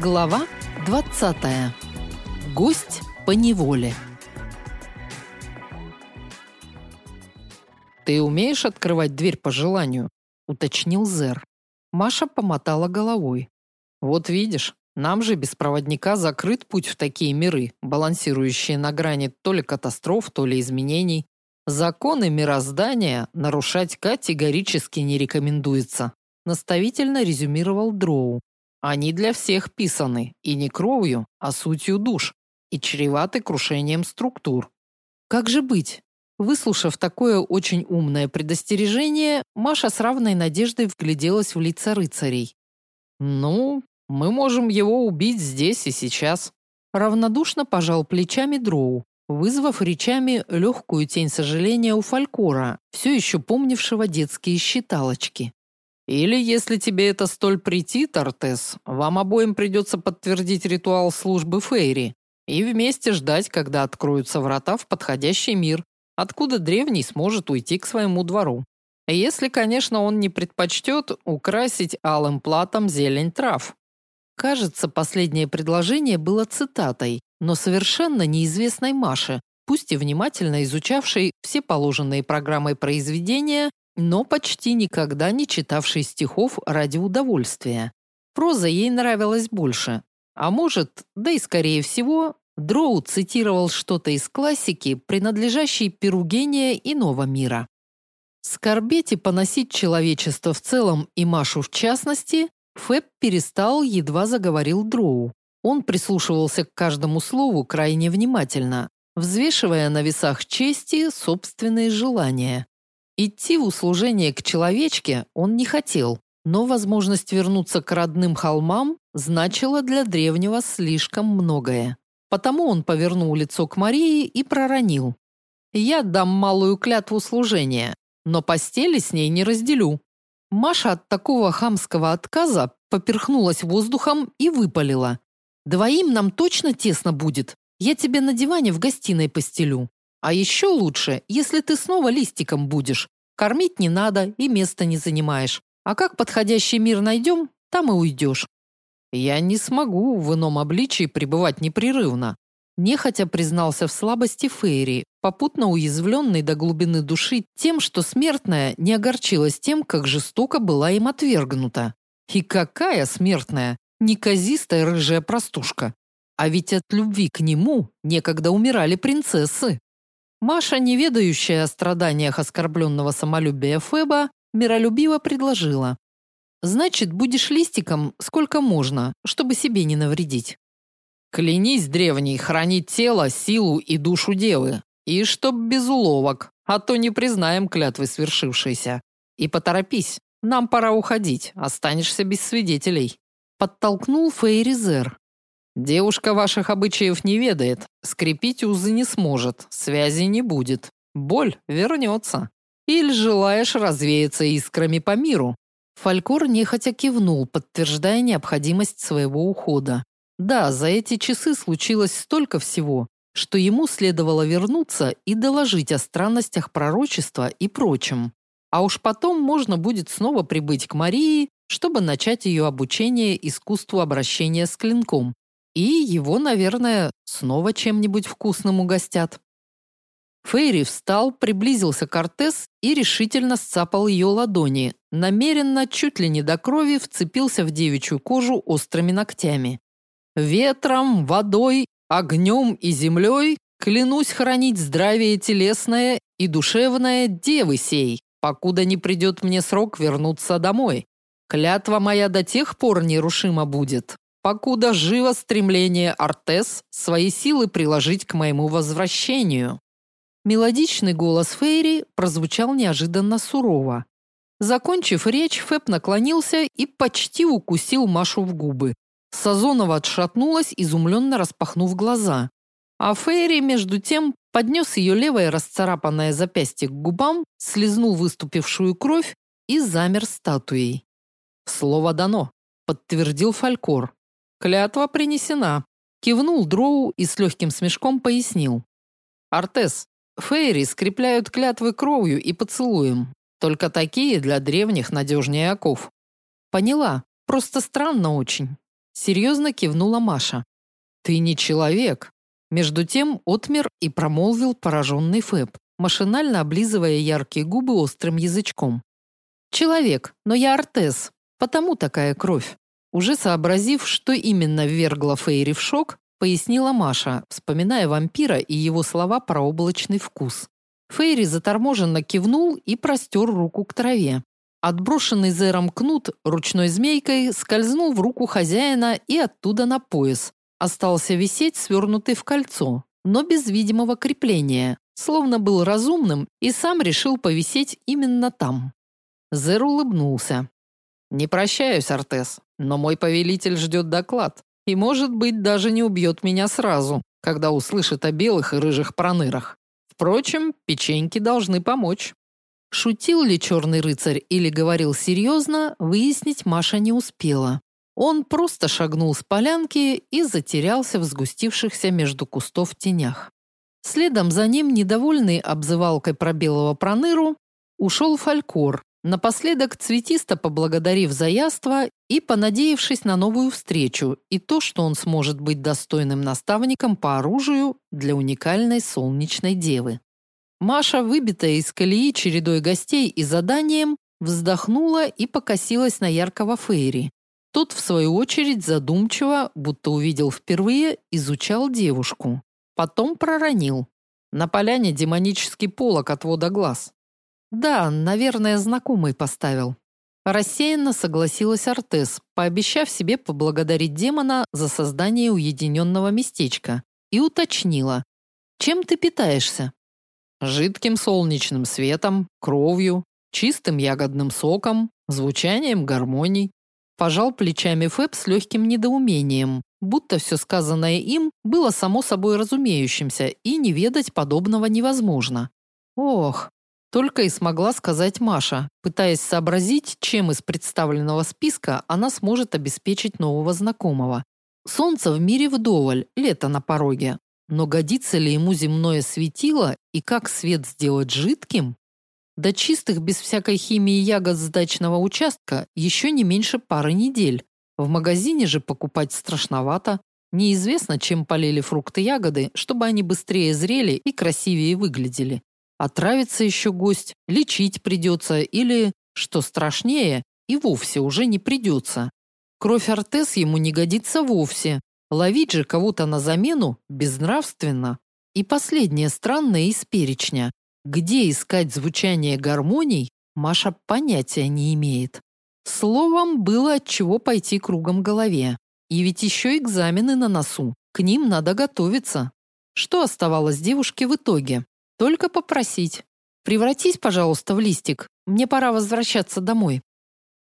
Глава 20. Гость по неволе. Ты умеешь открывать дверь по желанию, уточнил Зер. Маша помотала головой. Вот видишь, нам же без проводника закрыт путь в такие миры, балансирующие на грани то ли катастроф, то ли изменений. Законы мироздания нарушать категорически не рекомендуется, наставительно резюмировал Дроу. Они для всех писаны, и не кровью, а сутью душ, и чреваты крушением структур. Как же быть? Выслушав такое очень умное предостережение, Маша с равной надеждой вгляделась в лица рыцарей. Ну, мы можем его убить здесь и сейчас. Равнодушно пожал плечами Дроу вызвав речами легкую тень сожаления у Фалькора, все еще помнившего детские считалочки. Или, если тебе это столь претит, Артес, вам обоим придется подтвердить ритуал службы Фейри и вместе ждать, когда откроются врата в подходящий мир, откуда древний сможет уйти к своему двору. Если, конечно, он не предпочтет украсить алым платом зелень трав. Кажется, последнее предложение было цитатой, но совершенно неизвестной Маше, пусть и внимательно изучавшей все положенные программой произведения, но почти никогда не читавшей стихов ради удовольствия. Проза ей нравилась больше. А может, да и скорее всего, Дроу цитировал что-то из классики, принадлежащей перу гения иного мира. Скорбеть и поносить человечество в целом и Машу в частности, Фэб перестал, едва заговорил Дроу. Он прислушивался к каждому слову крайне внимательно, взвешивая на весах чести собственные желания. Идти в услужение к человечке он не хотел, но возможность вернуться к родным холмам значила для древнего слишком многое. Потому он повернул лицо к Марии и проронил: "Я дам малую клятву служения, но постели с ней не разделю". Маша от такого хамского отказа поперхнулась воздухом и выпалила: Двоим нам точно тесно будет. Я тебе на диване в гостиной постелю. А еще лучше, если ты снова листиком будешь. Кормить не надо и места не занимаешь. А как подходящий мир найдем, там и уйдешь. Я не смогу в ином обличии пребывать непрерывно. Нехотя признался в слабости Фейри, попутно уязвленный до глубины души тем, что смертная не огорчилась тем, как жестоко была им отвергнута. И какая смертная? неказистая рыжая простушка. А ведь от любви к нему некогда умирали принцессы. Маша, не ведающая о страданиях оскорбленного самолюбия Феба, миролюбиво предложила: "Значит, будешь листиком сколько можно, чтобы себе не навредить. Клянись, древний, хранить тело, силу и душу девы, и чтоб без уловок, а то не признаем клятвы свершившейся. И поторопись, нам пора уходить, останешься без свидетелей" подтолкнул Фейризер. Девушка ваших обычаев не ведает, скрепить узы не сможет, связи не будет. Боль вернется. Или желаешь развеяться искрами по миру? Фалькор нехотя кивнул, подтверждая необходимость своего ухода. Да, за эти часы случилось столько всего, что ему следовало вернуться и доложить о странностях пророчества и прочем. А уж потом можно будет снова прибыть к Марии чтобы начать ее обучение искусству обращения с клинком. И его, наверное, снова чем-нибудь вкусным угостят. Фейри встал, приблизился к Артес и решительно сцапал ее ладони, намеренно, чуть ли не до крови, вцепился в девичью кожу острыми ногтями. «Ветром, водой, огнем и землей клянусь хранить здравие телесное и душевное девы сей, покуда не придет мне срок вернуться домой. Клятва моя до тех пор нерушима будет, покуда живо стремление Артес свои силы приложить к моему возвращению. Мелодичный голос Фейри прозвучал неожиданно сурово. Закончив речь, Фэб наклонился и почти укусил Машу в губы. Сазонова отшатнулась, изумленно распахнув глаза. А Фейри, между тем, поднес ее левое расцарапанное запястье к губам, слезнул выступившую кровь и замер статуей. Слово дано, подтвердил Фалькор. Клятва принесена. Кивнул Дроу и с легким смешком пояснил. Артес, фейри скрепляют клятвы кровью и поцелуем. Только такие для древних надежнее оков. Поняла. Просто странно очень. серьезно кивнула Маша. Ты не человек. Между тем отмер и промолвил пораженный Фэб, машинально облизывая яркие губы острым язычком. Человек, но я Артес, потому такая кровь. Уже сообразив, что именно ввергло Фейри в шок, пояснила Маша, вспоминая вампира и его слова про облачный вкус. Фейри заторможенно кивнул и простер руку к траве. Отброшенный зером кнут ручной змейкой скользнул в руку хозяина и оттуда на пояс. Остался висеть свернутый в кольцо, но без видимого крепления, словно был разумным и сам решил повисеть именно там. Зер улыбнулся. Не прощаюсь, Артес, но мой повелитель ждет доклад и, может быть, даже не убьет меня сразу, когда услышит о белых и рыжих пронырах. Впрочем, печеньки должны помочь. Шутил ли черный рыцарь или говорил серьезно, выяснить Маша не успела. Он просто шагнул с полянки и затерялся в сгустившихся между кустов тенях. Следом за ним, недовольный обзывалкой про белого проныру, ушел Фалькор, Напоследок цветисто поблагодарив за яство и понадеявшись на новую встречу и то, что он сможет быть достойным наставником по оружию для уникальной солнечной девы. Маша, выбитая из колеи чередой гостей и заданием, вздохнула и покосилась на яркого Фейри. Тот, в свою очередь, задумчиво, будто увидел впервые, изучал девушку. Потом проронил. На поляне демонический полог отвода глаз. Да, наверное, знакомый поставил. Рассеянно согласилась Артес, пообещав себе поблагодарить демона за создание уединенного местечка, и уточнила: "Чем ты питаешься?" "Жидким солнечным светом, кровью, чистым ягодным соком, звучанием гармоний". Пожал плечами Фэб с легким недоумением, будто все сказанное им было само собой разумеющимся, и не ведать подобного невозможно. Ох, только и смогла сказать Маша, пытаясь сообразить, чем из представленного списка она сможет обеспечить нового знакомого. Солнце в мире вдоволь, лето на пороге. Но годится ли ему земное светило и как свет сделать жидким? До чистых без всякой химии ягод с дачного участка еще не меньше пары недель. В магазине же покупать страшновато. Неизвестно, чем полили фрукты-ягоды, чтобы они быстрее зрели и красивее выглядели. Отравится еще гость, лечить придется или, что страшнее, и вовсе уже не придется. Кровь Артес ему не годится вовсе. Ловить же кого-то на замену безнравственно. И последнее странное из перечня. Где искать звучание гармоний, Маша понятия не имеет. Словом, было от чего пойти кругом голове. И ведь еще экзамены на носу. К ним надо готовиться. Что оставалось девушке в итоге? Только попросить. Превратись, пожалуйста, в листик. Мне пора возвращаться домой.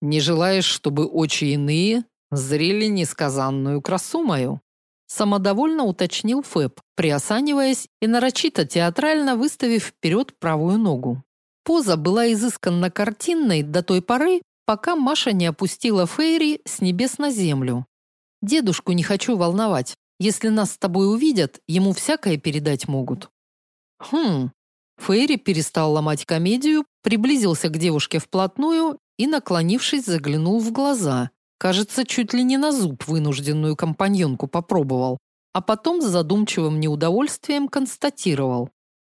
Не желаешь, чтобы очи иные зрели несказанную красу мою? Самодовольно уточнил Фэб, приосаниваясь и нарочито театрально выставив вперед правую ногу. Поза была изысканно картинной до той поры, пока Маша не опустила Фейри с небес на землю. Дедушку не хочу волновать. Если нас с тобой увидят, ему всякое передать могут. Хм. Фейри перестал ломать комедию, приблизился к девушке вплотную и, наклонившись, заглянул в глаза. Кажется, чуть ли не на зуб вынужденную компаньонку попробовал, а потом с задумчивым неудовольствием констатировал: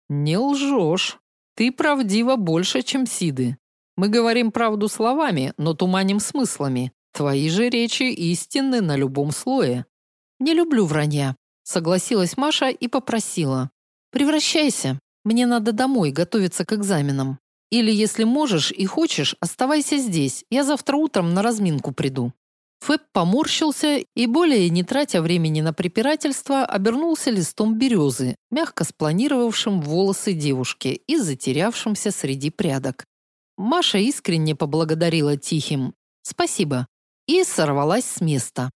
"Не лжешь. Ты правдива больше, чем Сиды. Мы говорим правду словами, но туманим смыслами. Твои же речи истинны на любом слое". "Не люблю вранья", согласилась Маша и попросила: Превращайся. Мне надо домой готовиться к экзаменам. Или, если можешь и хочешь, оставайся здесь. Я завтра утром на разминку приду. Фэб поморщился и, более не тратя времени на препирательство, обернулся листом березы, мягко спланировавшим волосы девушки и затерявшимся среди прядок. Маша искренне поблагодарила тихим «Спасибо» и сорвалась с места.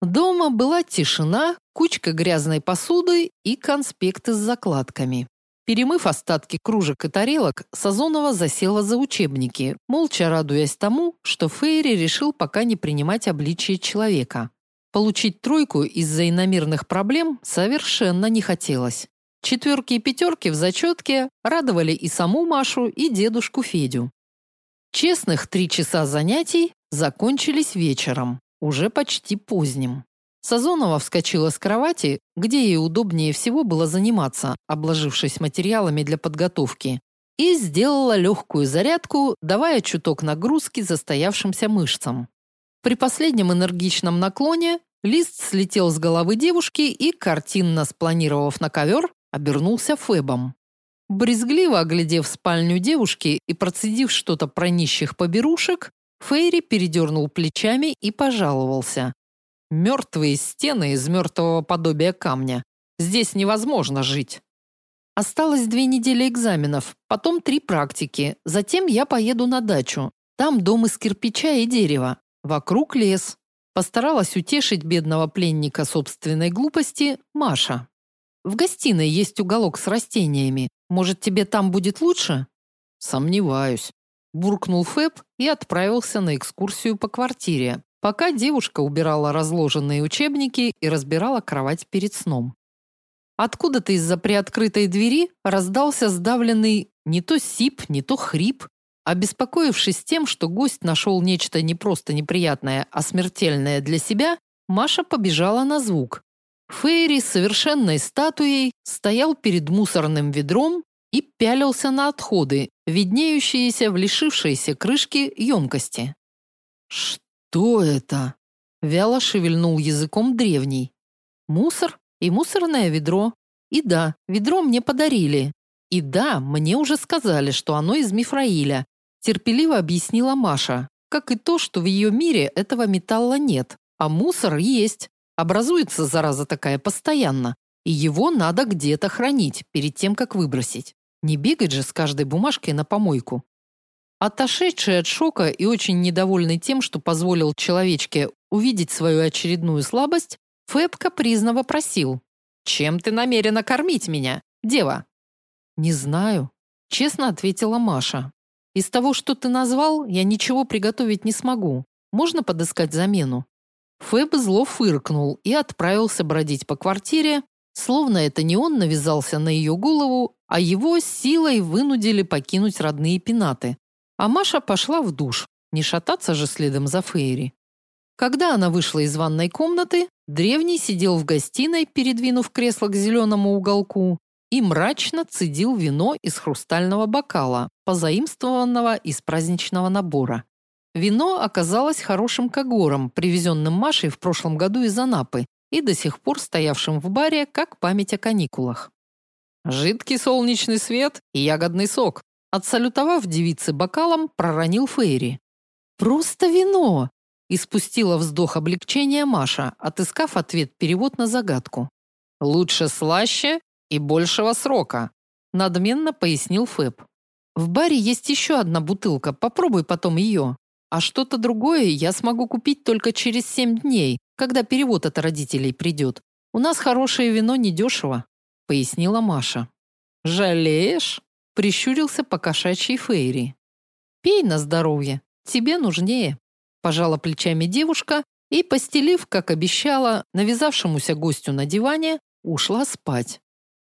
Дома была тишина, кучка грязной посуды и конспекты с закладками. Перемыв остатки кружек и тарелок, Сазонова засела за учебники, молча радуясь тому, что Фейри решил пока не принимать обличие человека. Получить тройку из-за иномирных проблем совершенно не хотелось. Четверки и пятерки в зачетке радовали и саму Машу, и дедушку Федю. Честных три часа занятий закончились вечером. Уже почти поздним. Сазонова вскочила с кровати, где ей удобнее всего было заниматься, обложившись материалами для подготовки, и сделала легкую зарядку, давая чуток нагрузки застоявшимся мышцам. При последнем энергичном наклоне лист слетел с головы девушки и, картинно спланировав на ковер, обернулся фэбом. Брезгливо оглядев спальню девушки и процедив что-то про нищих поберушек, Фейри передернул плечами и пожаловался. «Мертвые стены из мертвого подобия камня. Здесь невозможно жить». Осталось две недели экзаменов, потом три практики. Затем я поеду на дачу. Там дом из кирпича и дерева. Вокруг лес. Постаралась утешить бедного пленника собственной глупости Маша. В гостиной есть уголок с растениями. Может, тебе там будет лучше? Сомневаюсь, буркнул Фэб и отправился на экскурсию по квартире, пока девушка убирала разложенные учебники и разбирала кровать перед сном. Откуда-то из-за приоткрытой двери раздался сдавленный не то сип, не то хрип. Обеспокоившись тем, что гость нашел нечто не просто неприятное, а смертельное для себя, Маша побежала на звук. Фейри совершенной статуей стоял перед мусорным ведром и пялился на отходы, виднеющиеся в лишившейся крышки емкости. «Что это?» – вяло шевельнул языком древний. «Мусор?» и мусорное ведро. И да, ведро мне подарили. И да, мне уже сказали, что оно из Мифраиля, терпеливо объяснила Маша. Как и то, что в ее мире этого металла нет, а мусор есть. Образуется зараза такая постоянно, и его надо где-то хранить перед тем, как выбросить. Не бегать же с каждой бумажкой на помойку. Отошедший от шока и очень недовольный тем, что позволил человечке увидеть свою очередную слабость, Фэб капризно вопросил. «Чем ты намерена кормить меня, дева?» «Не знаю», – честно ответила Маша. «Из того, что ты назвал, я ничего приготовить не смогу. Можно подыскать замену?» Фэб зло фыркнул и отправился бродить по квартире, словно это не он навязался на ее голову, а его силой вынудили покинуть родные пенаты. А Маша пошла в душ, не шататься же следом за Фейри. Когда она вышла из ванной комнаты, древний сидел в гостиной, передвинув кресло к зеленому уголку, и мрачно цедил вино из хрустального бокала, позаимствованного из праздничного набора. Вино оказалось хорошим кагором, привезенным Машей в прошлом году из Анапы и до сих пор стоявшим в баре как память о каникулах. Жидкий солнечный свет и ягодный сок. Отсалютовав девице бокалом, проронил Фейри. Просто вино, Испустила вздох облегчения Маша, отыскав ответ-перевод на загадку. «Лучше слаще и большего срока», – надменно пояснил Фэб. «В баре есть еще одна бутылка, попробуй потом ее. А что-то другое я смогу купить только через семь дней, когда перевод от родителей придет. У нас хорошее вино недешево», – пояснила Маша. «Жалеешь?» – прищурился покошачий Фейри. «Пей на здоровье, тебе нужнее» пожала плечами девушка и, постелив, как обещала, навязавшемуся гостю на диване, ушла спать.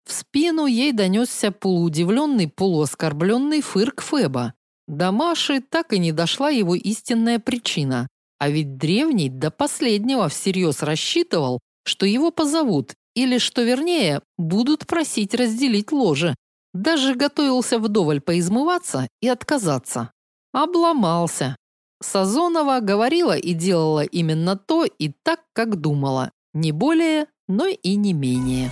В спину ей донесся полуудивленный, полуоскорбленный фырк Феба. До Маши так и не дошла его истинная причина. А ведь древний до последнего всерьез рассчитывал, что его позовут, или, что вернее, будут просить разделить ложе. Даже готовился вдоволь поизмываться и отказаться. Обломался. Сазонова говорила и делала именно то и так, как думала. Не более, но и не менее.